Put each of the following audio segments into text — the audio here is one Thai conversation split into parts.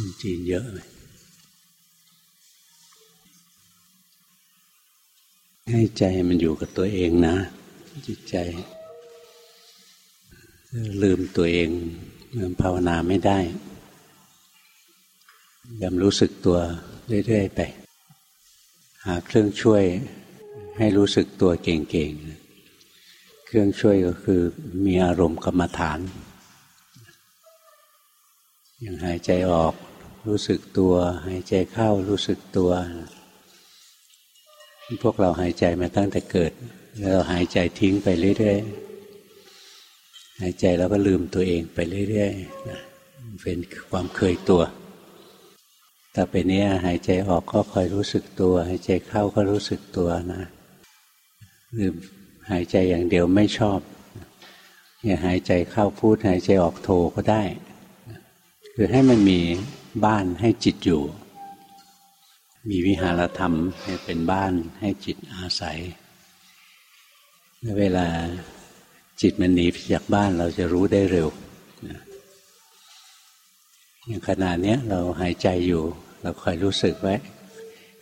คนจีนเยอะเลยให้ใจมันอยู่กับตัวเองนะ จิตใจ ลืมตัวเองมันภาวนาไม่ได้ยำรู้สึกตัวเรื่อยๆไป หาเครื่องช่วยให้รู้สึกตัวเก่งๆ เครื่องช่วยก็คือมีอารมณ์กรรมฐาน อย่างหายใจออก รู้สึกตัว หายใจเข้ารู้สึกตัว พวกเราหายใจมาตั้งแต่เกิด แล้วเราหายใจทิ้งไปเรื่อยๆหายใจแล้วก็ลืมตัวเองไปเรื่อยๆเป็นความเคยตัวแต่เป็นนี้หายใจออกก็คอยรู้สึกตัว หายใจเข้าก็รู้สึกตัวนะลืมหายใจอย่างเดียวไม่ชอบอย่าหายใจเข้าพูดหายใจออกโทก็ได้ คือให้มันมี บ้านให้จิตอยู่ มีวิหารธรรมให้เป็นบ้านให้จิตอาศัย เวลาจิตมันหนีจากบ้านเราจะรู้ได้เร็วอย่างขณะนี้เราหายใจอยู่ เราคอยรู้สึกไว้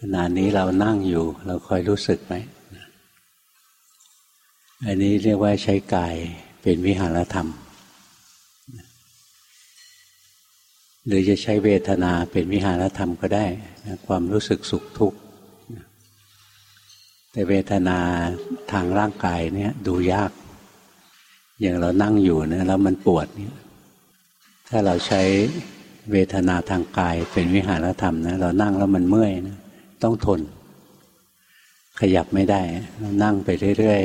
ขณะนี้เรานั่งอยู่ เราคอยรู้สึกไหมอันนี้เรียกว่าใช้กายเป็นวิหารธรรม หรือจะใช้เวทนาเป็นวิหารธรรมก็ได้นะความรู้สึกสุขทุกข์แต่เวทนาทางร่างกายเนี่ยดูยาก อย่างเรานั่งอยู่นะแล้วมันปวดเนี่ยถ้าเราใช้เวทนาทางกายเป็นวิหารธรรมนะเรานั่งแล้วมันเมื่อยนะต้องทน ขยับไม่ได้นั่งไปเรื่อย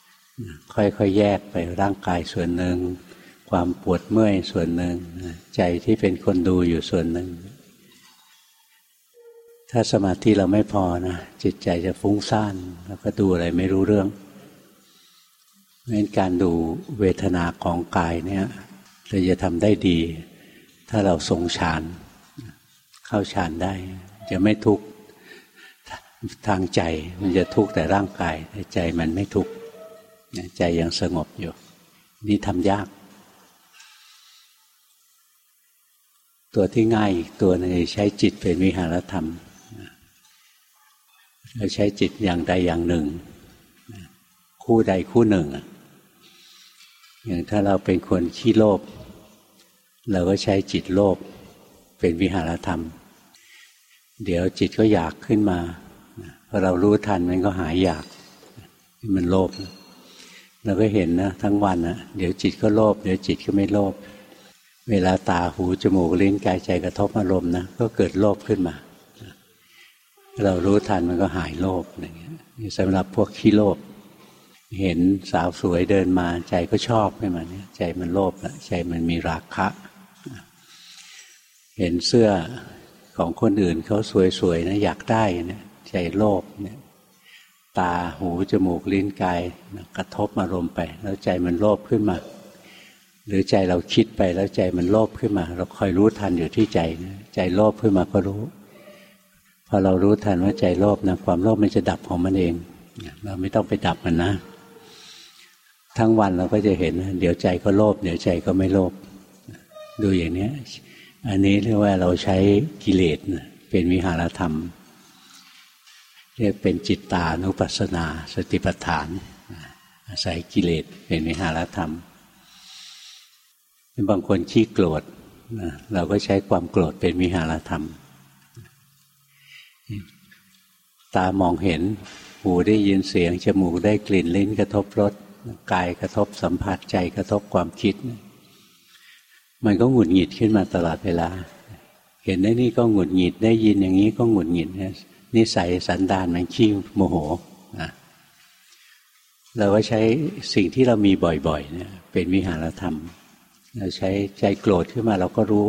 ๆค่อยๆแยกไปร่างกายส่วนหนึ่ง ความปวดเมื่อยส่วนหนึ่ง ใจที่เป็นคนดูอยู่ส่วนหนึ่ง ถ้าสมาธิเราไม่พอนะจิตใจจะฟุ้งซ่านแล้วก็ดูอะไรไม่รู้เรื่องเพราะการดูเวทนาของกายเนี่ยเราจะทำได้ดี ถ้าเราทรงฌานเข้าฌานได้ จะไม่ทุกข์ทางใจมันจะทุกข์แต่ร่างกายแต่ใจมันไม่ทุกข์ใจยังสงบอยู่ นี่ทำยาก ตัวที่ง่ายอีกตัวนึงใช้จิตเป็นวิหารธรรมเราใช้จิตอย่างใดอย่างหนึ่ง คู่ใดคู่หนึ่ง อย่างถ้าเราเป็นคนขี้โลภเราก็ใช้จิตโลภเป็นวิหารธรรม เดี๋ยวจิตก็อยากขึ้นมาพอเรารู้ทันมันก็หายอยาก มันโลภเราก็เห็นนะทั้งวันนะเดี๋ยวจิตก็โลภเดี๋ยวจิตก็ไม่โลภ เวลาตาหูจมูกลิ้นกายใจกระทบอารมณ์นะก็เกิดโลภขึ้นมา เรารู้ทันมันก็หายโลภอย่างเงี้ยสำหรับพวกขี้โลภเห็นสาวสวยเดินมาใจก็ชอบขึ้นมาเนี่ยใจมันโลภแล้วใจมันมีราคะ เห็นเสื้อของคนอื่นเขาสวยๆนะอยากได้เนี่ยใจโลภเนี่ยตาหูจมูกลิ้นกายกระทบอารมณ์ไป แล้วใจมันโลภขึ้นมา หรือใจเราคิดไปแล้วใจมันโลภขึ้นมา เราคอยรู้ทันอยู่ที่ใจนะใจโลภขึ้นมาก็รู้ พอเรารู้ทันว่าใจโลภนะความโลภมันจะดับของมันเอง เราไม่ต้องไปดับมันนะ ทั้งวันเราก็จะเห็นเดี๋ยวใจก็โลภเดี๋ยวใจก็ไม่โลภดูอย่างนี้อันนี้เรียกว่าเราใช้กิเลสเป็นวิหารธรรมเรียกเป็นจิตตานุปัสสนา สติปัฏฐานอาศัยกิเลสเป็นวิหารธรรม บางคนขี้โกรธเราก็ใช้ความโกรธเป็นวิหารธรรม ตามองเห็น หูได้ยินเสียง จมูกได้กลิ่นลิ้นกระทบรสกายกระทบสัมผัสใจกระทบความคิด มันก็หงุดหงิดขึ้นมาตลอดเวลา เห็นได้นี่ก็หงุดหงิดได้ยินอย่างนี้ก็หงุดหงิดนิสัยสันดานมันขี้โมโหนะเราก็ใช้สิ่งที่เรามีบ่อยๆเนี่ยเป็นวิหารธรรม เราใช้ใจโกรธขึ้นมาเราก็รู้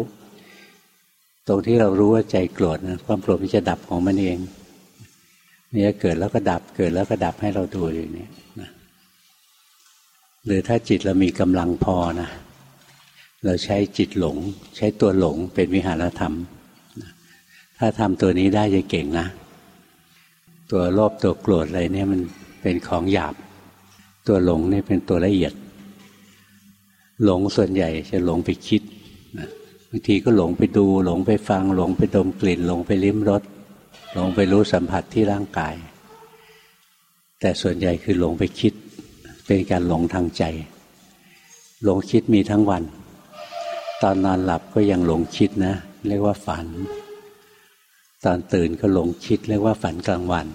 ตรงที่เรารู้ว่าใจโกรธนะความโกรธมันจะดับของมันเองนี่เกิดแล้วก็ดับเกิดแล้วก็ดับให้เราดูอย่างนี้นะหรือถ้าจิตเรามีกำลังพอนะเราใช้จิตหลง ใช้ตัวหลงเป็นวิหารธรรม ถ้าทำตัวนี้ได้จะเก่งนะ ตัวโลภตัวโกรธอะไรเนี่ยมันเป็นของหยาบ ตัวหลงนี่เป็นตัวละเอียด หลงส่วนใหญ่จะหลงไปคิดบางทีก็หลงไปดู หลงไปฟัง หลงไปดมกลิ่น หลงไปลิ้มรสหลงไปรู้สัมผัสที่ร่างกาย แต่ส่วนใหญ่คือหลงไปคิด เป็นการหลงทางใจ หลงคิดมีทั้งวัน ตอนนอนหลับก็ยังหลงคิดนะ เรียกว่าฝัน ตอนตื่นก็หลงคิด เรียกว่าฝันกลางวัน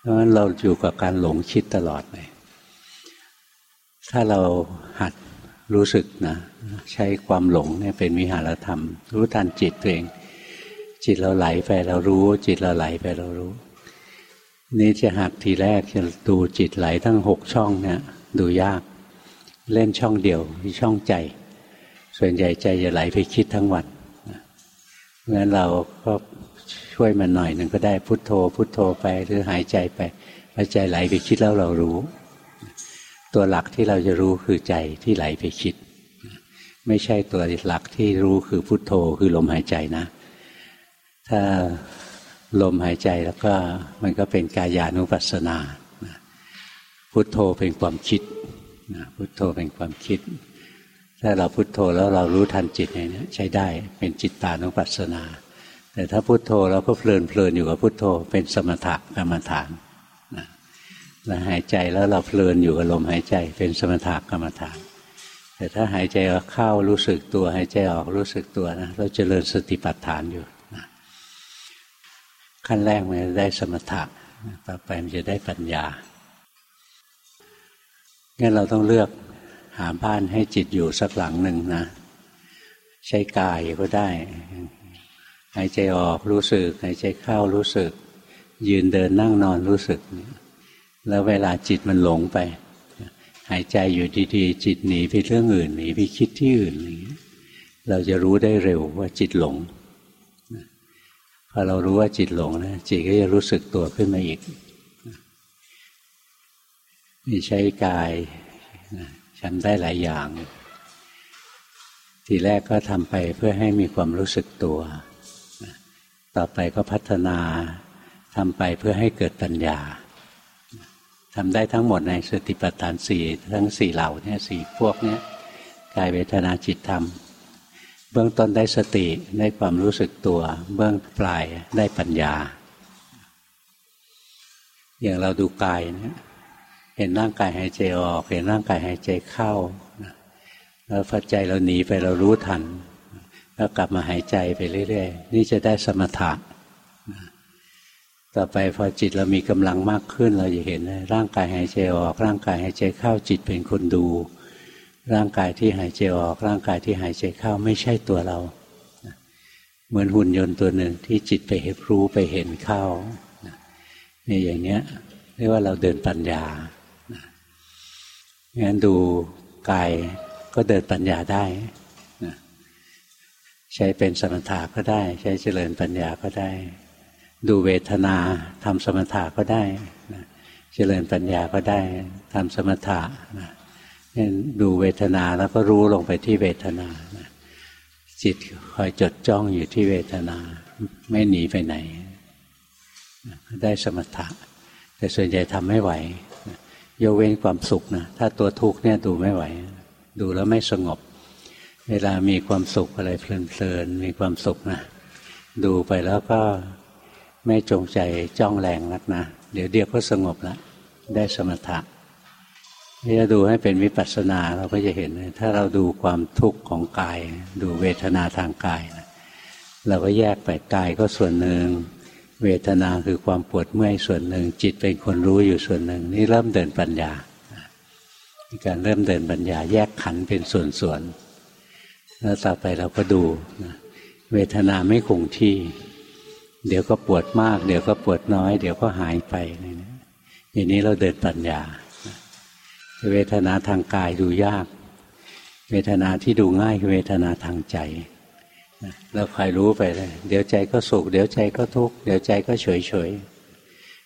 เพราะฉะนั้นเราอยู่กับการหลงคิดตลอดเลย ถ้าเราหัดรู้สึกนะ ใช้ความหลงเนี่ยเป็นวิหารธรรม รู้ทันจิตตัวเอง จิตเราไหลไปเรารู้ จิตเราไหลไปเรารู้ นี่จะหักทีแรกจะดูจิตไหลทั้งหกช่องเนี่ยดูยาก เล่นช่องเดียวที่ช่องใจ ส่วนใหญ่ใจจะไหลไปคิดทั้งวันงั้นเราก็ช่วยมันหน่อยหนึ่งก็ได้พุทโธ พุทโธไปหรือหายใจไปพอใจไหลไปคิดแล้วเรารู้ ตัวหลักที่เราจะรู้คือใจที่ไหลไปคิด ไม่ใช่ตัวหลักที่รู้คือพุทโธคือลมหายใจนะ ถ้าลมหายใจแล้วก็มันก็เป็นกายานุปัสสนาพุทโธเป็นความคิดพุทโธเป็นความคิด ถ้าเราพุทโธแล้วเรารู้ทันจิตเนี่ยใช้ได้เป็นจิตตานุปัสสนา แต่ถ้าพุทโธเราก็เพลินเพลินอยู่กับพุทโธเป็นสมถะกรรมฐาน เราหายใจแล้วเราเพลินอยู่กับลมหายใจเป็นสมถะกรรมฐาน แต่ถ้าหายใจเข้ารู้สึกตัวหายใจออกรู้สึกตัวนะเราจเจริญสติปัฏฐานอยู่นะขั้นแรกมันจะได้สมถะต่อไปมันจะได้ปัญญางั้นเราต้องเลือกหาบ้านให้จิตอยู่สักหลังหนึ่งนะ ใช้กายก็ได้ หายใจออกรู้สึก หายใจเข้ารู้สึก ยืนเดินนั่งนอนรู้สึก แล้วเวลาจิตมันหลงไป หายใจอยู่ดีๆ จิตหนีไปเรื่องอื่นหนีไปคิดที่อื่นอย่างนี้เราจะรู้ได้เร็วว่าจิตหลงพอเรารู้ว่าจิตหลงนะจิตก็จะรู้สึกตัวขึ้นมาอีกนี่ใช้กายฉันได้หลายอย่าง ทีแรกก็ทำไปเพื่อให้มีความรู้สึกตัว ต่อไปก็พัฒนาทำไปเพื่อให้เกิดปัญญา ทำได้ทั้งหมดในสติปัฏฐานสี่ทั้งสี่เหล่านี้สี่พวกนี้กายเวทนาจิตธรรม เบื้องต้นได้สติได้ความรู้สึกตัว เบื้องปลายได้ปัญญา อย่างเราดูกายนะเห็นร่างกายหายใจออก เห็นร่างกายหายใจเข้าแล้วฟัดใจเราหนีไปเรารู้ทัน แล้วกลับมาหายใจไปเรื่อย ๆ นี่จะได้สมถะ ต่อไปพอจิตเรามีกำลังมากขึ้น เราจะเห็นร่างกายหายใจออก ร่างกายหายใจเข้าจิตเป็นคนดู ร่างกายที่หายใจออก ร่างกายที่หายใจเข้าไม่ใช่ตัวเรา เหมือนหุ่นยนต์ตัวหนึ่งที่จิตไปเห็นรู้ไปเห็นเข้านี่อย่างเนี้ยเรียกว่าเราเดินปัญญางั้นดูกายก็เดินปัญญาได้ใช้เป็นสมถะก็ได้ ใช้เจริญปัญญาก็ได้ ดูเวทนาทำสมถะก็ได้นะเจริญปัญญาก็ได้ทำสมถะนะดูเวทนาแล้วก็รู้ลงไปที่เวทนานะจิตคอยจดจ้องอยู่ที่เวทนา ไม่หนีไปไหนนะได้สมถะ แต่ส่วนใหญ่ทำไม่ไหวนะยกเว้นความสุขนะถ้าตัวทุกข์เนี่ยดูไม่ไหว ดูแล้วไม่สงบ เวลามีความสุขอะไรเพลินๆมีความสุขนะดูไปแล้วก็ ไม่จงใจจ้องแรงนักนะ เดี๋ยวเดียวก็สงบแล้ว ได้สมถะนี่จะดูให้เป็นวิปัสสนาเราก็จะเห็น ถ้าเราดูความทุกข์ของกาย ดูเวทนาทางกายนะเราก็แยกไปกายก็ส่วนหนึ่ง เวทนาคือความปวดเมื่อยส่วนหนึ่ง จิตเป็นคนรู้อยู่ส่วนหนึ่ง นี่เริ่มเดินปัญญาการเริ่มเดินปัญญาแยกขันเป็นส่วนๆแล้วต่อไปเราก็ดูเวทนาไม่คงที่ เดี๋ยวก็ปวดมาก เดี๋ยวก็ปวดน้อย เดี๋ยวก็หายไปอย่างนี้เราเดินปัญญา เวทนาทางกายดูยาก เวทนาที่ดูง่ายคือเวทนาทางใจเราคอยรู้ไปเลย เดี๋ยวใจก็สุข เดี๋ยวใจก็ทุกข์ เดี๋ยวใจก็เฉยเฉย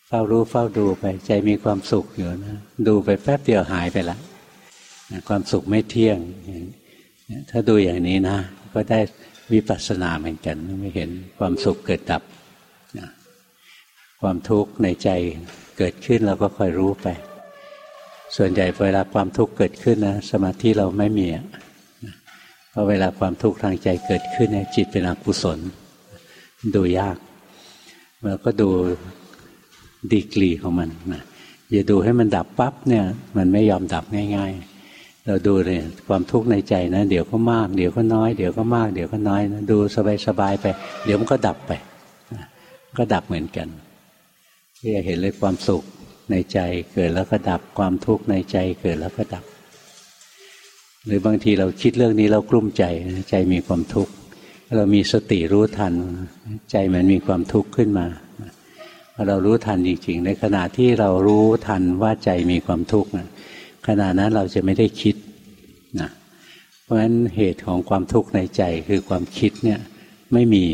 เฝ้ารู้เฝ้าดูไป ใจมีความสุขอยู่นะ ดูไปแป๊บเดียวหายไปละ ความสุขไม่เที่ยง ถ้าดูอย่างนี้นะ ก็ได้วิปัสสนาเหมือนกัน ไม่เห็นความสุขเกิดดับ ความทุกข์ในใจเกิดขึ้นเราก็คอยรู้ไป ส่วนใหญ่เวลาความทุกข์เกิดขึ้นนะสมาธิเราไม่มีเพอเวลาความทุกข์ทางใจเกิดขึ้นเนี่ยจิตเป็นอกุศล ดูยากเราก็ดูดีกรีของมันนะอย่าดูให้มันดับปั๊บเนี่ยมันไม่ยอมดับง่าย ๆ เราดูเลยความทุกข์ในใจนะ เดี๋ยวก็มาก เดี๋ยวก็น้อย เดี๋ยวก็มาก เดี๋ยวก็น้อยนะดูสบายๆไป เดี๋ยวมันก็ดับไป ก็ดับเหมือนกันที่จะเห็นเลยความสุขในใจเกิดแล้วก็ดับความทุกข์ในใจเกิดแล้วก็ดับ หรือบางทีเราคิดเรื่องนี้เรากลุ้มใจใจมีความทุกข์เรามีสติรู้ทัน ใจมันมีความทุกข์ขึ้นมาพอเรารู้ทันจริงๆ ในขณะที่เรารู้ทันว่าใจมีความทุกข์นะขณะนั้นเราจะไม่ได้คิดนะเพราะฉะนั้นเหตุของความทุกข์ในใจคือความคิดเนี่ยไม่มี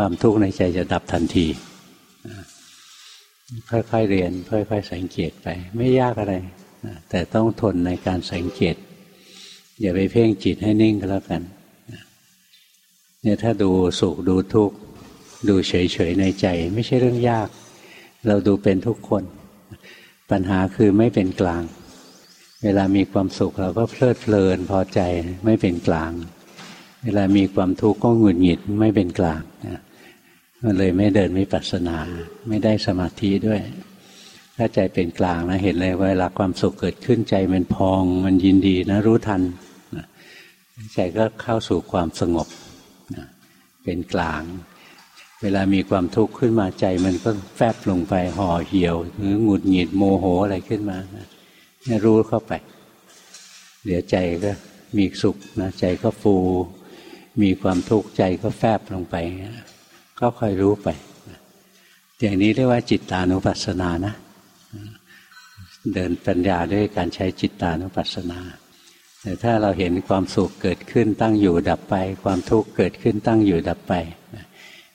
ความทุกข์ในใจจะดับทันทีค่อยๆเรียนค่อยๆสังเกตไป ไม่ยากอะไรแต่ต้องทนในการสังเกต อย่าไปเพ่งจิตให้นิ่งก็แล้วกันเนี่ยถ้าดูสุขดูทุกข์ดูเฉยๆในใจ ไม่ใช่เรื่องยาก เราดูเป็นทุกคน ปัญหาคือไม่เป็นกลาง เวลามีความสุขเราก็เพลิดเพลินพอใจไม่เป็นกลาง เวลามีความทุกข์ก็หงุดหงิดไม่เป็นกลาง มันเลยไม่เดินไม่ปัสนา ไม่ได้สมาธิด้วย ถ้าใจเป็นกลางนะเห็นเลยเวลาความสุขเกิดขึ้นใจมันพอง มันยินดีนะรู้ทันใจก็เข้าสู่ความสงบเป็นกลาง เวลามีความทุกข์ขึ้นมาใจ มันก็แฟบลงไปห่อเหี่ยวหรือหงุดหงิดโมโหอะไรขึ้นมาเนี่ยรู้เข้าไป เดี๋ยวใจก็มีสุขนะใจก็ฟู มีความทุกข์ใจก็แฟบลงไป ก็คอยรู้ไปอย่างนี้เรียกว่าจิตตานุปัสสนานะ เดินปัญญาด้วยการใช้จิตตานุปัสสนา แต่ถ้าเราเห็นความสุขเกิดขึ้นตั้งอยู่ดับไป ความทุกข์เกิดขึ้นตั้งอยู่ดับไป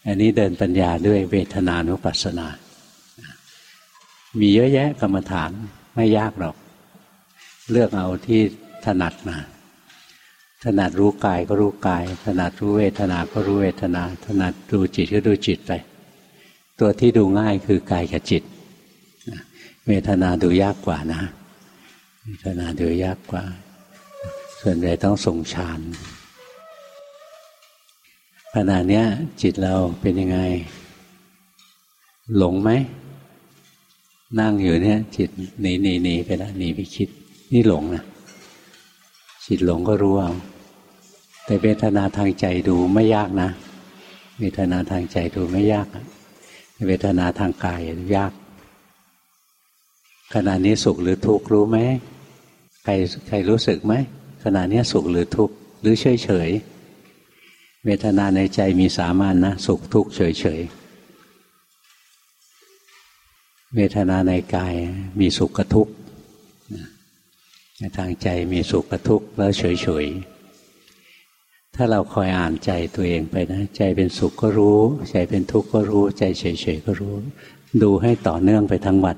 อันนี้เดินปัญญาด้วยเวทนานุปัสสนา มีเยอะแยะกรรมฐานไม่ยากหรอก เลือกเอาที่ถนัดมา ถนัดรู้กายก็รู้กาย ถนัดรู้เวทนาก็รู้เวทนา ถนัดดูจิตก็ดูจิตไป ตัวที่ดูง่ายคือกายกับจิต เวทนาดูยากกว่านะ เวทนาดูยากกว่า ส่วนใหญ่ต้องส่งฌานขณะนี้จิตเราเป็นยังไง หลงไหม นั่งอยู่เนี่ย จิตหนีหนีหนีไปแล้วหนีไปคิด นี่หลงนะจิตหลงก็รู้เอา แต่เวทนาทางใจดูไม่ยากนะ เวทนาทางใจดูไม่ยากเวทนาทางกายยาก ขณะนี้สุขหรือทุกข์รู้ไหมใครใครรู้สึกไหมขณะนี้สุขหรือทุกข์หรือเฉยเฉยเวทนาในใจมีสามัญนนะสุขทุกข์เฉยเฉยเวทนาในกายมีสุขกับทุกข์ทางใจมีสุขกับทุกข์แล้วเฉยเฉย ถ้าเราคอยอ่านใจตัวเองไปนะ ใจเป็นสุขก็รู้ ใจเป็นทุกข์ก็รู้ ใจเฉยเฉยก็รู้ ดูให้ต่อเนื่องไปทั้งวัน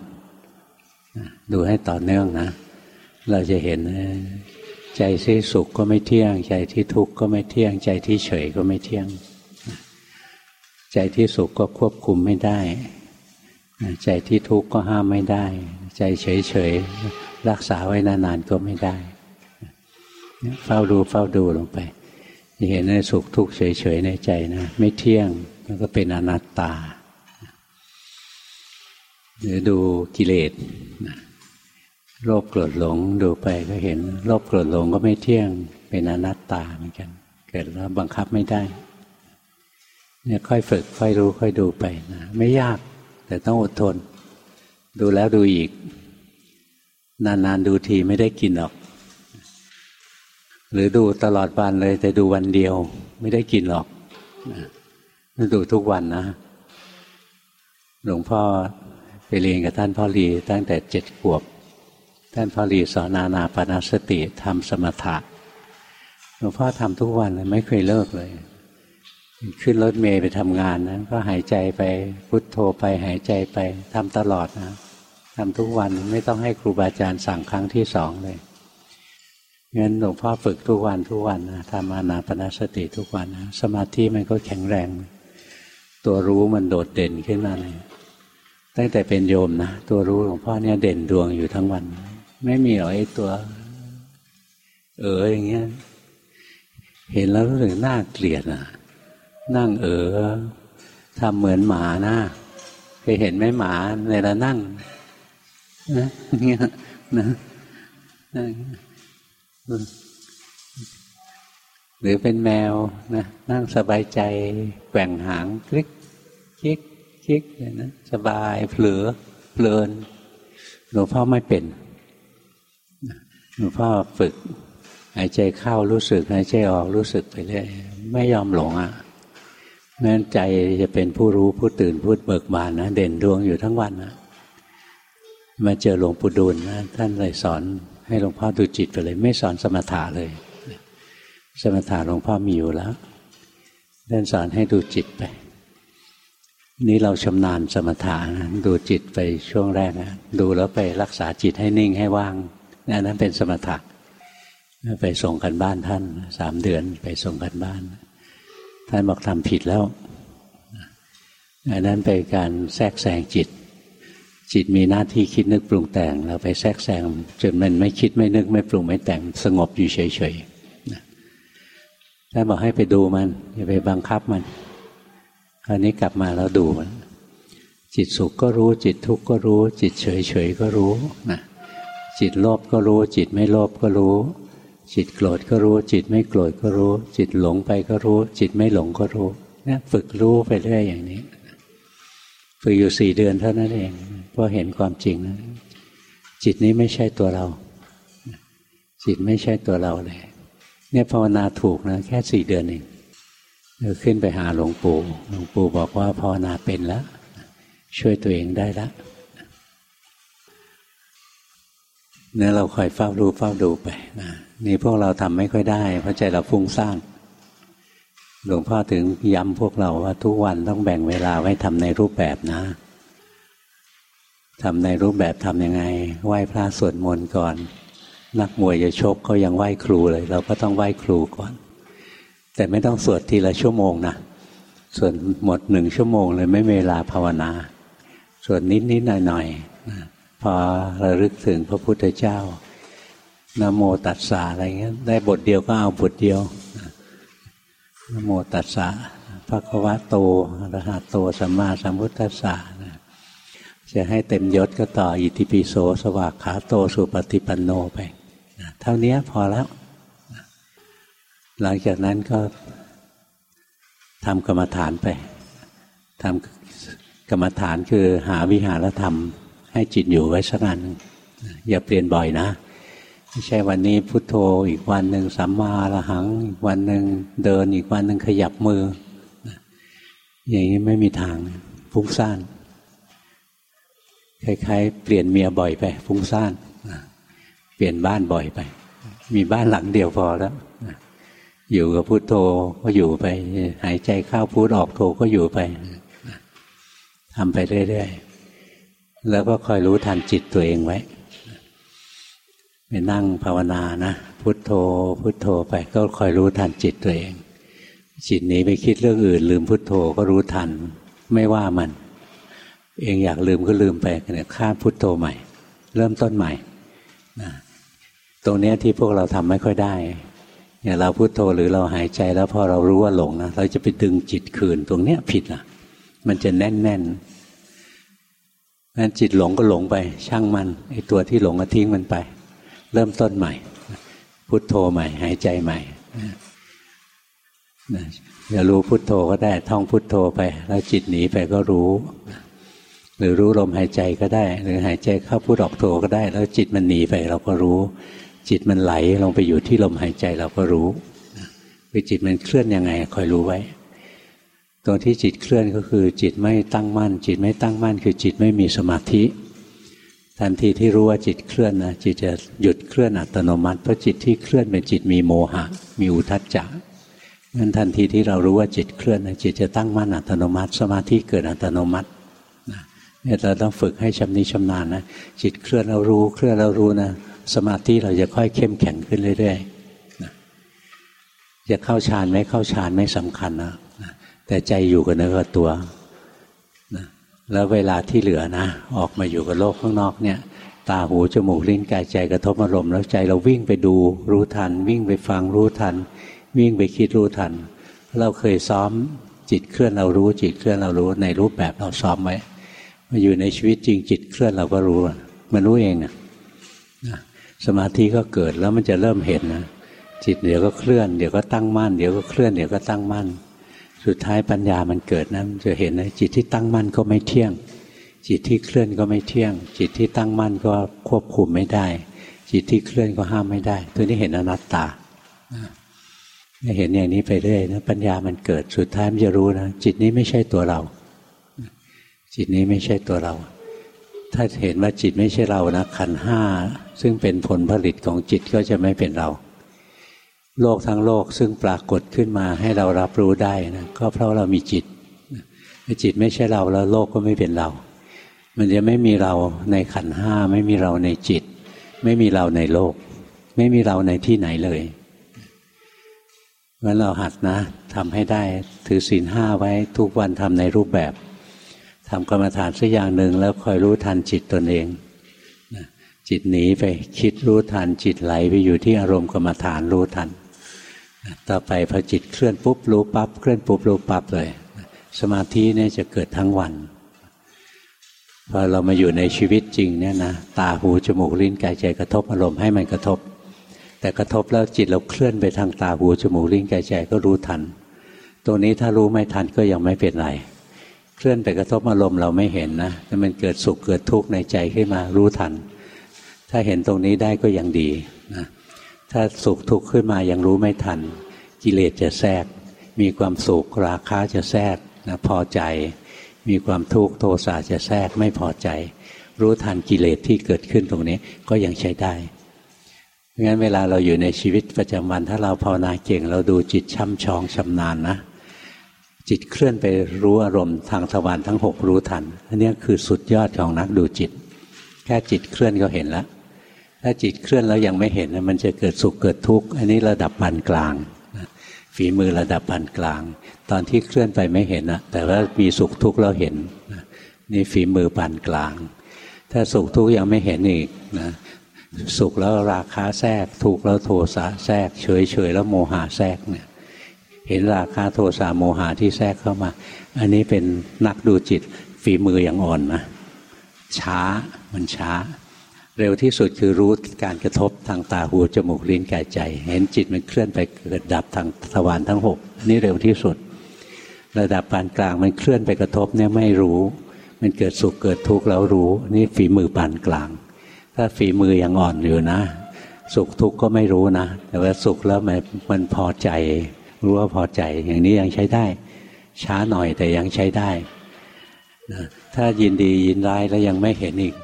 ดูให้ต่อเนื่องนะ เราจะเห็นใจที่สุขก็ไม่เที่ยง ใจที่ทุกข์ก็ไม่เที่ยง ใจที่เฉยก็ไม่เที่ยง ใจที่สุขก็ควบคุมไม่ได้ ใจที่ทุกข์ก็ห้ามไม่ได้ ใจเฉยเฉยรักษาไว้นานๆก็ไม่ได้ เฝ้าดูเฝ้าดูลงไป เห็นในสุขทุกข์เฉยๆในใจนะ ไม่เที่ยงแล้วก็เป็นอนัตตาหรือดูกิเลสโลภโกรธหลงดูไปก็เห็นโลภโกรธหลงก็ไม่เที่ยง เป็นอนัตตาเหมือนกัน เกิดแล้วบังคับไม่ได้เนี่ยค่อยฝึกค่อยรู้ค่อยดูไปนะไม่ยากแต่ต้องอดทน ดูแล้วดูอีก นานๆดูทีไม่ได้กินหรอก หรือดูตลอดวันเลย แต่ดูวันเดียว ไม่ได้กินหรอกดูทุกวันนะ หลวงพ่อไปเรียนกับท่านพ่อรีตั้งแต่เจ็ดขวบ ท่านพ่อรีสอนานาปนาสติทำสมถะหลวงพ่อทำทุกวันเลยไม่เคยเลิกเลย ขึ้นรถเมย์ไปทำงานนะก็หายใจไปพุทโธไปหายใจไปทำตลอดนะทำทุกวันไม่ต้องให้ครูบาอาจารย์สั่งครั้งที่สองเลย งั้นหลวงพ่อฝึกทุกวันทุกวันนะทำอานาปนาสติทุกวันนะสมาธิมันก็แข็งแรง ตัวรู้มันโดดเด่นขึ้นมาเลยตั้งแต่เป็นโยมนะตัวรู้หลวงพ่อเนี่ยเด่นดวงอยู่ทั้งวัน ไม่มีหรอกไอ้ตัว เอออย่างเงี้ย เห็นแล้วรู้สึกน่าเกลียดอะนั่งเออทำเหมือนหมานะเคยเห็นไหมหมาในละนั่งนะเงี้ยนะ หรือเป็นแมวนะนั่งสบายใจแกว่งหางคลิกคลิกคลิกเลยนะสบายเผลอเพลินหลวงพ่อไม่เป็นหลวงพ่อฝึกหายใจเข้ารู้สึกหายใจออกรู้สึกไปเรื่อยไม่ยอมหลงอะนั้นใจจะเป็นผู้รู้ผู้ตื่นผู้เบิกบานนะเด่นดวงอยู่ทั้งวันนะมาเจอหลวงปู่ดูลนะท่านเลยสอน ให้หลวงพ่อดูจิตไปเลย ไม่สอนสมถะเลย สมถะหลวงพ่อมีอยู่แล้วท่านสอนให้ดูจิตไป นี่เราชำนาญสมถะดูจิตไปช่วงแรกนะดูแล้วไปรักษาจิตให้นิ่งให้ว่างนั่นนั้นเป็นสมถะไปส่งกันบ้านท่านสามเดือนไปส่งกันบ้าน ท่านบอกทำผิดแล้วอันนั้นเป็นการแทรกแซงจิต จิตมีหน้าที่คิดนึกปรุงแต่ง เราไปแทรกแซงจนมันไม่คิดไม่นึกไม่ปรุงไม่แต่งสงบอยู่เฉยๆท่านบอกให้ไปดูมันอย่าไปบังคับมันคราวนี้กลับมาแล้วดูมันจิตสุขก็รู้ จิตทุกข์ก็รู้ จิตเฉยเฉยก็รู้นะจิตโลภก็รู้ จิตไม่โลภก็รู้ จิตโกรธก็รู้ จิตไม่โกรธก็รู้ จิตหลงไปก็รู้ จิตไม่หลงก็รู้นี่ฝึกรู้ไปเรื่อยอย่างนี้ ฝึกอยู่สี่เดือนเท่านั้นเองพอเห็นความจริงนะจิตนี้ไม่ใช่ตัวเรา จิตไม่ใช่ตัวเราเลย เนี่ยภาวนาถูกนะแค่สี่เดือนเองขึ้นไปหาหลวงปู่หลวงปู่บอกว่าภาวนาเป็นแล้ว ช่วยตัวเองได้แล้วเนี่ยเราคอยเฝ้าดูเฝ้าดูไปนะนี่พวกเราทำไม่ค่อยได้ เพราะใจเราฟุ้งซ่าน หลวงพ่อถึงย้ำพวกเราว่าทุกวันต้องแบ่งเวลาไว้ทำในรูปแบบนะทำในรูปแบบทำยังไง ไหว้พระสวดมนต์ก่อน นักมวยจะชกเขายังไหว้ครูเลย เราก็ต้องไหว้ครูก่อน แต่ไม่ต้องสวดทีละชั่วโมงนะสวดหมดหนึ่งชั่วโมงเลยไม่เวลาภาวนาสวดนิดนิดหน่อยหน่อยพอระลึกถึงพระพุทธเจ้านโมตัสสะอะไรเงี้ยได้บทเดียวก็เอาบทเดียว นโมตัสสะพระควะโตอรหัตโตสัมมาสัมพุทธัสสะจะให้เต็มยศก็ต่ออิติปิโสสวากขาโตสุปฏิปันโนไปเท่านี้พอแล้ว หลังจากนั้นก็ทำกรรมฐานไปทำกรรมฐานคือหาวิหารธรรม ให้จิตอยู่ไว้สักอันอย่าเปลี่ยนบ่อยนะ ไม่ใช่วันนี้พุโทโธอีกวันหนึ่งสัมมาละหัง อีกวันหนึ่งเดินอีกวันหนึ่งขยับมือ อย่างนี้ไม่มีทางฟุ้งซ่านคล้ายๆ เปลี่ยนเมียบ่อยไปฟุ้งซ่านเปลี่ยนบ้านบ่อยไป มีบ้านหลังเดียวพอแล้วอยู่กับพุโทโธก็อยู่ไป หายใจเข้าพุทออกโธก็อยู่ไปทำไปเรื่อยๆแล้วก็คอยรู้ทันจิตตัวเองไว้ ไปนั่งภาวนานะ พุทโธ พุทโธไปก็คอยรู้ทันจิตตัวเอง จิตหนีไปคิดเรื่องอื่น ลืมพุทโธก็รู้ทัน ไม่ว่ามัน เองอยากลืมก็ลืมไปเนี่ยข้าพุทโธใหม่ เริ่มต้นใหม่นะตรงนี้ที่พวกเราทำไม่ค่อยได้เนี่ยเราพุโทโธหรือเราหายใจแล้วพอเรารู้ว่าหลงนะเราจะไปดึงจิตคืนตรงเนี้ยผิดอะมันจะแน่นแน่นนั้นจิตหลงก็หลงไป ช่างมันไอตัวที่หลงก็ทิ้งมันไป เริ่มต้นใหม่ พุทโธใหม่ หายใจใหม่อย่ารู้พุทโธก็ได้ ท่องพุทโธไป แล้วจิตหนีไปก็รู้ หรือรู้ลมหายใจก็ได้ หรือหายใจเข้าพุทออกโธก็ได้ แล้วจิตมันหนีไปเราก็รู้ จิตมันไหลลงไปอยู่ที่ลมหายใจเราก็รู้คือจิตมันเคลื่อนยังไงคอยรู้ไว้ตรงที่จิตเคลื่อนก็คือจิตไม่ตั้งมั่น จิตไม่ตั้งมั่น คือจิตไม่มีสมาธิ ทันทีที่รู้ว่าจิตเคลื่อนนะจิตจะหยุดเคลื่อนอัตโนมัติเพราะจิตที่เคลื่อนเป็นจิตมีโมหะ มีอุทัจจะงั้นทันทีที่เรารู้ว่าจิตเคลื่อนนะจิตจะตั้งมั่นอัตโนมัติ สมาธิเกิดอัตโนมัติเนี่ยเราต้องฝึกให้ชำนิชำนาญนะจิตเคลื่อนเรารู้ เคลื่อนเรารู้นะสมาธิเราจะค่อยเข้มแข็งขึ้นเรื่อยๆจะเข้าฌานไม่เข้าฌานไม่สำคัญนะแต่ใจอยู่กับเนื้อกับตัว แล้วเวลาที่เหลือนะ ออกมาอยู่กับโลกข้างนอกเนี่ย ตาหูจมูกลิ้นกายใจกระทบอารมณ์แล้วใจเราวิ่งไปดูรู้ทัน วิ่งไปฟังรู้ทัน วิ่งไปคิดรู้ทัน เราเคยซ้อมจิตเคลื่อนเรารู้จิตเคลื่อนเรารู้ในรูปแบบเราซ้อมไว้มาอยู่ในชีวิตจริงจิตเคลื่อนเราก็รู้มันรู้เองนะสมาธิก็เกิดแล้วมันจะเริ่มเห็นนะจิตเดี๋ยวก็เคลื่อนเดี๋ยวก็ตั้งมั่นเดี๋ยวก็เคลื่อนเดี๋ยวก็ตั้งมั่น สุดท้ายปัญญามันเกิดนะมันจะเห็นนะจิตที่ตั้งมั่นก็ไม่เที่ยง จิตที่เคลื่อนก็ไม่เที่ยง จิตที่ตั้งมั่นก็ควบคุมไม่ได้ จิตที่เคลื่อนก็ห้ามไม่ได้ ตัวนี้เห็นอนัตตาเห็นอย่างนี้ไปเรื่อยนะปัญญามันเกิดสุดท้ายมันจะรู้นะจิตนี้ไม่ใช่ตัวเรา จิตนี้ไม่ใช่ตัวเรา ถ้าเห็นว่าจิตไม่ใช่เรานะขันห้าซึ่งเป็นผลผลิตของจิตก็จะไม่เป็นเรา โลกทั้งโลกซึ่งปรากฏขึ้นมาให้เรารับรู้ได้นะก็เพราะเรามีจิตจิตไม่ใช่เราแล้วโลกก็ไม่เป็นเรา มันจะไม่มีเราในขันห้าไม่มีเราในจิต ไม่มีเราในโลก ไม่มีเราในที่ไหนเลยงั้นเราหัดนะทำให้ได้ถือศีลห้าไว้ทุกวันทำในรูปแบบทำกรรมฐานสักอย่างหนึ่งแล้วคอยรู้ทันจิตตนเองจิตหนีไปคิดรู้ทันจิตไหลไปอยู่ที่อารมณ์กรรมฐานรู้ทัน ต่อไปพอจิตเคลื่อนปุ๊บรู้ปั๊บเคลื่อนปุ๊บรู้ปั๊บเลย สมาธิเนี่ยจะเกิดทั้งวันพอเรามาอยู่ในชีวิตจริงเนี่ยนะตาหูจมูกลิ้นกายใจกระทบอารมณ์ให้มันกระทบ แต่กระทบแล้วจิตเราเคลื่อนไปทางตาหูจมูกลิ้นกายใจก็รู้ทันตรงนี้ถ้ารู้ไม่ทันก็ยังไม่เป็นไร เคลื่อนไปกระทบอารมณ์เราไม่เห็นนะแต่มันเกิดสุขเกิดทุกข์ในใจขึ้นมารู้ทัน ถ้าเห็นตรงนี้ได้ก็ยังดีนะ ถ้าสุขทุกข์ขึ้นมายังรู้ไม่ทัน กิเลสจะแทรก มีความสุขราคะจะแทรกนะพอใจ มีความทุกข์โทสะจะแทรกไม่พอใจ รู้ทันกิเลสที่เกิดขึ้นตรงนี้ก็ยังใช้ได้งั้นเวลาเราอยู่ในชีวิตประจำวัน ถ้าเราภาวนาเก่ง เราดูจิตช่ำชองชำนาญนะจิตเคลื่อนไปรู้อารมณ์ทางทวารทั้งหกรู้ทันอันนี้คือสุดยอดของนักดูจิต แค่จิตเคลื่อนก็เห็นแล้ว ถ้าจิตเคลื่อนแล้วยังไม่เห็นมันจะเกิดสุขเกิดทุกข์อันนี้ระดับปานกลางฝีมือระดับปานกลาง ตอนที่เคลื่อนไปไม่เห็นนะแต่ว่ามีสุขทุกข์เราเห็นนี่ฝีมือปานกลาง ถ้าสุขทุกข์ยังไม่เห็นอีกนะสุขแล้วราคาแทรกถูกข์แล้วโทสะแทรก เฉยเฉยแล้วโมหะแทรกเนี่ยเห็นราคาโทสะโมหะที่แทรกเข้ามา อันนี้เป็นนักดูจิตฝีมืออย่างอ่อนนะช้ามันช้า เร็วที่สุดคือรู้การกระทบทางตาหูจมูกลิ้นกายใจ เห็นจิตมันเคลื่อนไปเกิดดับทางทวารทั้งหกนี่เร็วที่สุด ระดับปานกลางมันเคลื่อนไปกระทบเนี่ยไม่รู้ มันเกิดสุขเกิดทุกข์แล้วรู้ นี่ฝีมือปานกลาง ถ้าฝีมือยังอ่อนอยู่นะ สุขทุกข์ก็ไม่รู้นะ แต่ว่าสุขแล้วมันมันพอใจ รู้ว่าพอใจ อย่างนี้ยังใช้ได้ ช้าหน่อยแต่ยังใช้ได้ถ้ายินดียินร้ายแล้วยังไม่เห็นอีก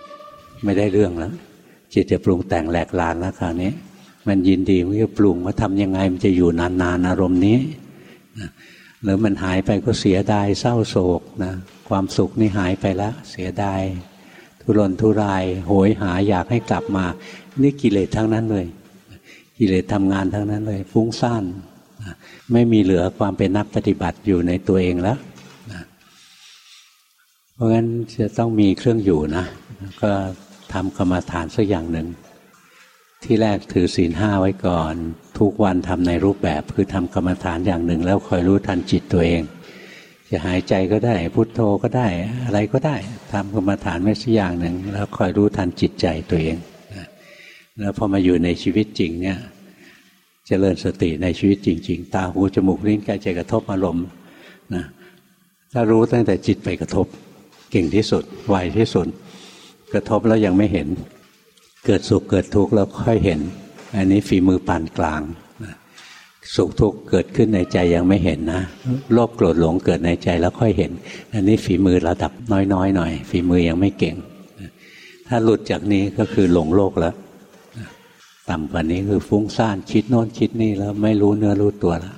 ไม่ได้เรื่องแล้วจิตจะปรุงแต่งแหลกลานแล้วคราวนี้ มันยินดีมันจะปรุงว่าทำยังไงมันจะอยู่นานๆอารมณ์นี้นะหรือมันหายไปก็เสียดายเศร้าโศกนะความสุขนี่หายไปแล้วเสียดายทุรนทุราย โหยหาอยากให้กลับมา นี่กิเลสทั้งนั้นเลย กิเลสทำงานทั้งนั้นเลย ฟุ้งซ่านไม่มีเหลือความเป็นนักปฏิบัติอยู่ในตัวเองแล้วเพราะงั้นจะต้องมีเครื่องอยู่นะก็ ทำกรรมฐานสักอย่างหนึ่ง ที่แรกถือศีลห้าไว้ก่อน ทุกวันทำในรูปแบบคือทำกรรมฐานอย่างหนึ่ง แล้วคอยรู้ทันจิตตัวเอง จะหายใจก็ได้ พุทโธก็ได้ อะไรก็ได้ทำกรรมฐานไม่สักอย่างหนึ่ง แล้วคอยรู้ทันจิตใจตัวเองแล้วพอมาอยู่ในชีวิตจริงเนี่ยจเจริญสติในชีวิตจริง ๆ ตาหูจมูกลิ้นกายใจกระทบอารมณ์นะถ้ารู้ตั้งแต่จิตไปกระทบ เก่งที่สุดไวที่สุด กระทบแล้วยังไม่เห็น เกิดสุขเกิดทุกข์แล้วค่อยเห็น อันนี้ฝีมือปานกลางสุขทุกข์เกิดขึ้นในใจยังไม่เห็นนะโลภโกรธหลงเกิดในใจแล้วค่อยเห็น อันนี้ฝีมือระดับน้อยๆหน่อย ฝีมือยังไม่เก่ง ถ้าหลุดจากนี้ก็คือหลงโลกแล้วต่ำกว่านี้คือฟุ้งซ่านคิดโน้นคิดนี่แล้วไม่รู้เนื้อรู้ตัวแล้ว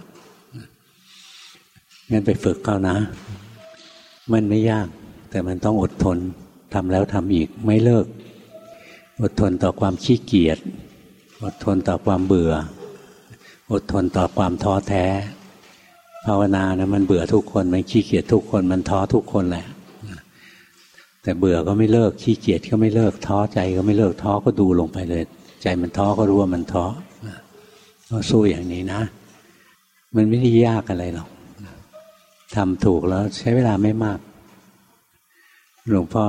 งั้นไปฝึกเขานะ มันไม่ยาก แต่มันต้องอดทน ทำแล้วทำอีกไม่เลิก อดทนต่อความขี้เกียจอดทนต่อความเบื่อ อดทนต่อความท้อแท้ ภาวนานะมันเบื่อทุกคนมันขี้เกียจทุกคนมันท้อทุกคนแหละแต่เบื่อก็ไม่เลิกขี้เกียจก็ไม่เลิกท้อใจก็ไม่เลิกท้อก็ดูลงไปเลย ใจมันท้อก็รู้ว่ามันท้อก็สู้อย่างนี้นะ มันไม่ได้ยากอะไรหรอกทำถูกแล้วใช้เวลาไม่มาก หลวงพ่อ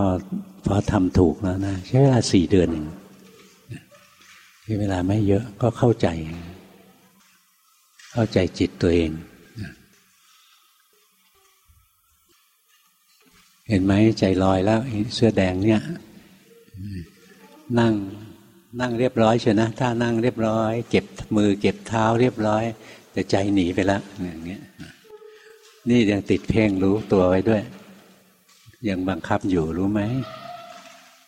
พอทำถูกแล้วนะใช้เวลาสี่เดือนเองใช้เวลาไม่เยอะก็เข้าใจ เข้าใจจิตตัวเอง เห็นไหมใจลอยแล้วเสื้อแดงเนี่ย นั่งนั่งเรียบร้อยเชียวนะถ้านั่งเรียบร้อย เก็บมือเก็บเท้าเรียบร้อย แต่ใจหนีไปแล้วอย่างเงี้ยนี่ยังติดเพ่งรู้ตัวไว้ด้วย ยังบังคับอยู่รู้ไหม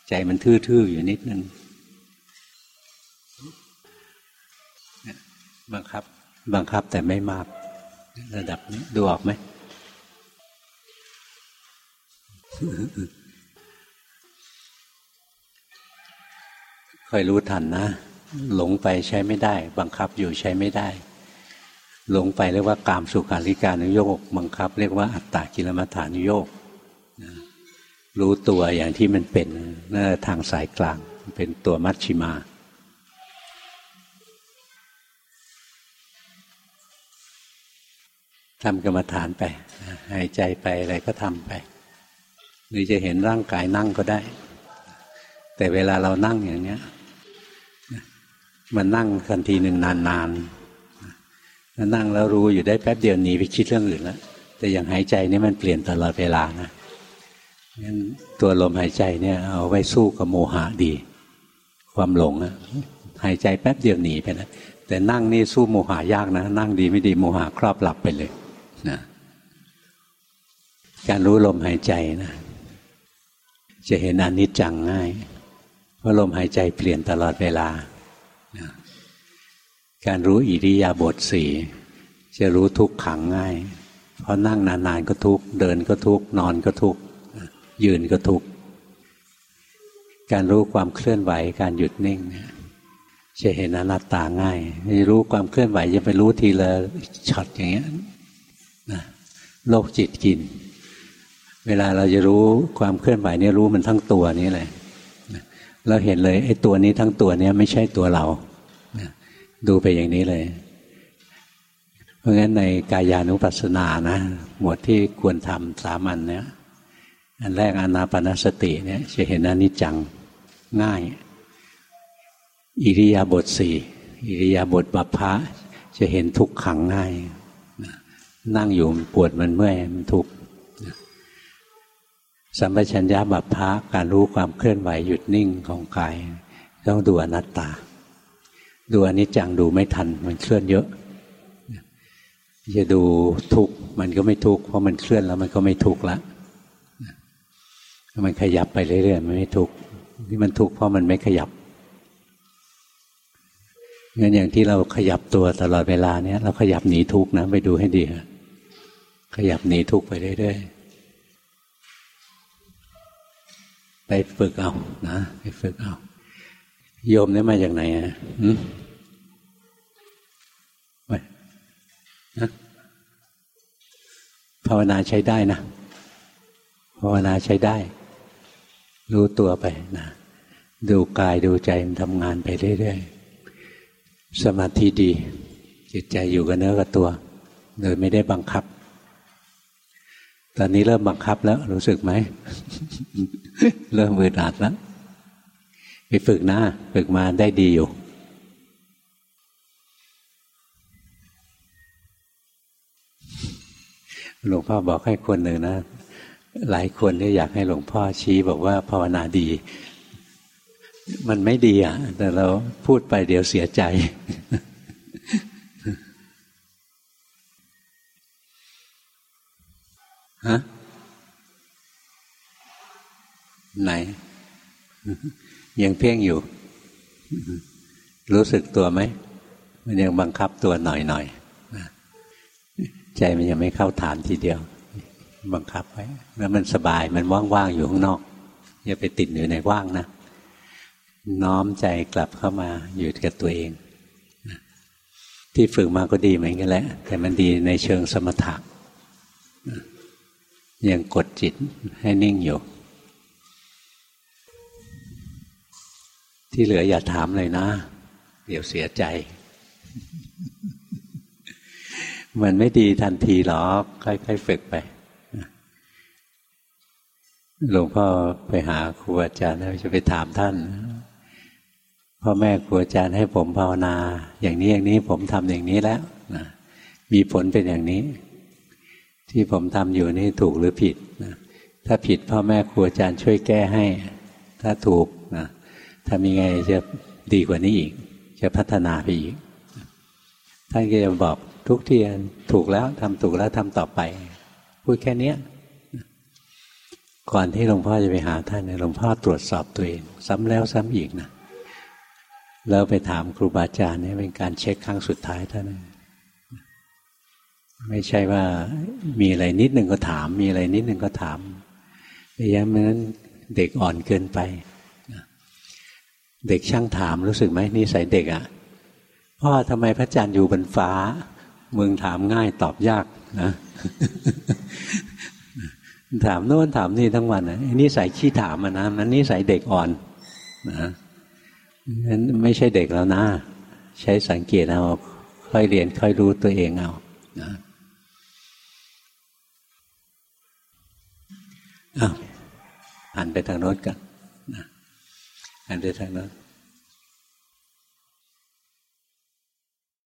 ใจมันทื่อๆอยู่นิดนึงบังคับ บังคับแต่ไม่มาก ระดับนี้ดูออกไหมคอยรู้ทันนะ หลงไปใช้ไม่ได้ บังคับอยู่ใช้ไม่ได้ หลงไปเรียกว่ากามสุขาริการุโยกบังคับ เรียกว่าอัตตากิลมัฐานุโยก รู้ตัวอย่างที่มันเป็นนั่นทางสายกลางเป็นตัวมัชชิมาทำกรรมฐานไปหายใจไปอะไรก็ทำไป หรือจะเห็นร่างกายนั่งก็ได้ แต่เวลาเรานั่งอย่างเนี้ย มันนั่งทันทีหนึ่งนานๆนั่งแล้วรู้อยู่ได้แป๊บเดียวหนีไปคิดเรื่องอื่นแล้วแต่อย่างหายใจนี่มันเปลี่ยนตลอดเวลานะ งั้นตัวลมหายใจเนี่ยเอาไว้สู้กับโมหะดี ความหลงอะหายใจแป๊บเดียวหนีไปแล้วแต่นั่งนี่สู้โมหะยากนะ นั่งดีไม่ดีโมหะครอบหลับไปเลยนะการรู้ลมหายใจนะจะเห็นอนิจจังง่ายเพราะลมหายใจเปลี่ยนตลอดเวลาการรู้อิริยาบถสี่จะรู้ทุกขังง่าย เพราะนั่งนานๆก็ทุกเดินก็ทุกนอนก็ทุก ยืนก็ทุกการรู้ความเคลื่อนไหวการหยุดนิ่งจะเห็นอนัตตาง่ายรู้ความเคลื่อนไหวจะไปรู้ทีละช็อตอย่างเงี้ยนะโลกจิตกิน เวลาเราจะรู้ความเคลื่อนไหวเนี่ยรู้มันทั้งตัวนี้เลยเราเห็นเลยไอ้ตัวนี้ทั้งตัวเนี้ยไม่ใช่ตัวเราดูไปอย่างนี้เลย เพราะงั้นในกายานุปัสสนานะ หมวดที่ควรทำสามัญเนี่ย อันแรกอนาปนสติเนี่ยจะเห็นอนิจจังง่าย อิริยาบถสี่อิริยาบถบัพพะจะเห็นทุกขังง่าย นั่งอยู่มันปวดมันเมื่อยมันทุกข์สัมปชัญญะบัพพะการรู้ความเคลื่อนไหวหยุดนิ่งของกาย ต้องดูอนัตตา ดูอนิจจังดูไม่ทันมันเคลื่อนเยอะจะดูทุกข์มันก็ไม่ทุกข์เพราะมันเคลื่อนแล้วมันก็ไม่ทุกข์ละ มันขยับไปเรื่อยๆมันไม่ทุกข์ที่มันทุกข์เพราะมันไม่ขยับงั้นอย่างที่เราขยับตัวตลอดเวลาเนี้ยเราขยับหนีทุกข์นะไปดูให้ดีขยับหนีทุกข์ไปเรื่อยๆไปฝึกเอานะไปฝึกเอาโยมนี่มาจากไหนอะไปนะภาวนาใช้ได้นะ ภาวนาใช้ได้ รู้ตัวไปนะดูกายดูใจมันทำงานไปเรื่อยๆ สมาธิดี จิตใจอยู่กับเนื้อกับตัว โดยไม่ได้บังคับ ตอนนี้เริ่มบังคับแล้ว รู้สึกไหม เริ่มมือดัดแล้วไปฝึกนะฝึกมาได้ดีอยู่หลวงพ่อบอกให้คนหนึ่งนะ หลายคนที่อยากให้หลวงพ่อชี้บอกว่าภาวนาดี มันไม่ดีอะ แต่เราพูดไปเดี๋ยวเสียใจ ฮะ ไหน ยังเพ่งอยู่ รู้สึกตัวไหม มันยังบังคับตัวหน่อยหน่อย ใจมันยังไม่เข้าฐานทีเดียว บังคับไว้ แล้วมันสบายมันว่างๆอยู่ข้างนอก อย่าไปติดอยู่ในว่างนะน้อมใจกลับเข้ามาอยู่กับตัวเอง ที่ฝึกมาก็ดีเหมือนกันแหละ แต่มันดีในเชิงสมถะยังกดจิตให้นิ่งอยู่ ที่เหลืออย่าถามเลยนะ เดี๋ยวเสียใจ มันไม่ดีทันทีหรอกค่อยๆฝึกไป หลวงพ่อไปหาครูอาจารย์แล้วจะไปถามท่านพ่อแม่ครูอาจารย์ให้ผมภาวนา อย่างนี้อย่างนี้ผมทำอย่างนี้แล้วนะมีผลเป็นอย่างนี้ ที่ผมทำอยู่นี่ถูกหรือผิดนะถ้าผิดพ่อแม่ครูอาจารย์ช่วยแก้ให้ ถ้าถูกนะทำยังไงจะดีกว่านี้อีก จะพัฒนาไปอีก ท่านก็จะบอกทุกเที่ถูกแล้วทำถูกแล้วทำต่อไป พูดแค่นี้ ก่อนที่หลวงพ่อจะไปหาท่านหลวงพ่อตรวจสอบตัวเอง ซ้ำแล้วซ้ำอีกนะแล้วไปถามครูบาอาจารย์นี่เป็นการเช็คครั้งสุดท้ายท่านั้นไม่ใช่ว่ามีอะไรนิดหนึ่งก็ถาม มีอะไรนิดหนึ่งก็ถามอย่างนั้นเด็กอ่อนเกินไปเด็กช่างถามรู้สึกไหมนิสัยเด็กอะ่ะพ่อทำไมพระจันทร์อยู่บนฟ้า เมืองถามง่ายตอบยากนะ ถามโน้นถามนี่ทั้งวันนะนี่ใส่ขี้ถามนะมันนี่ใส่เด็กอ่อนนะนั้นไม่ใช่เด็กแล้วนะ ใช้สังเกตเอาค่อยเรียนค่อยรู้ตัวเองเอานะอ้าวหันไปทางโน้นกันนะหันไปทางโน้น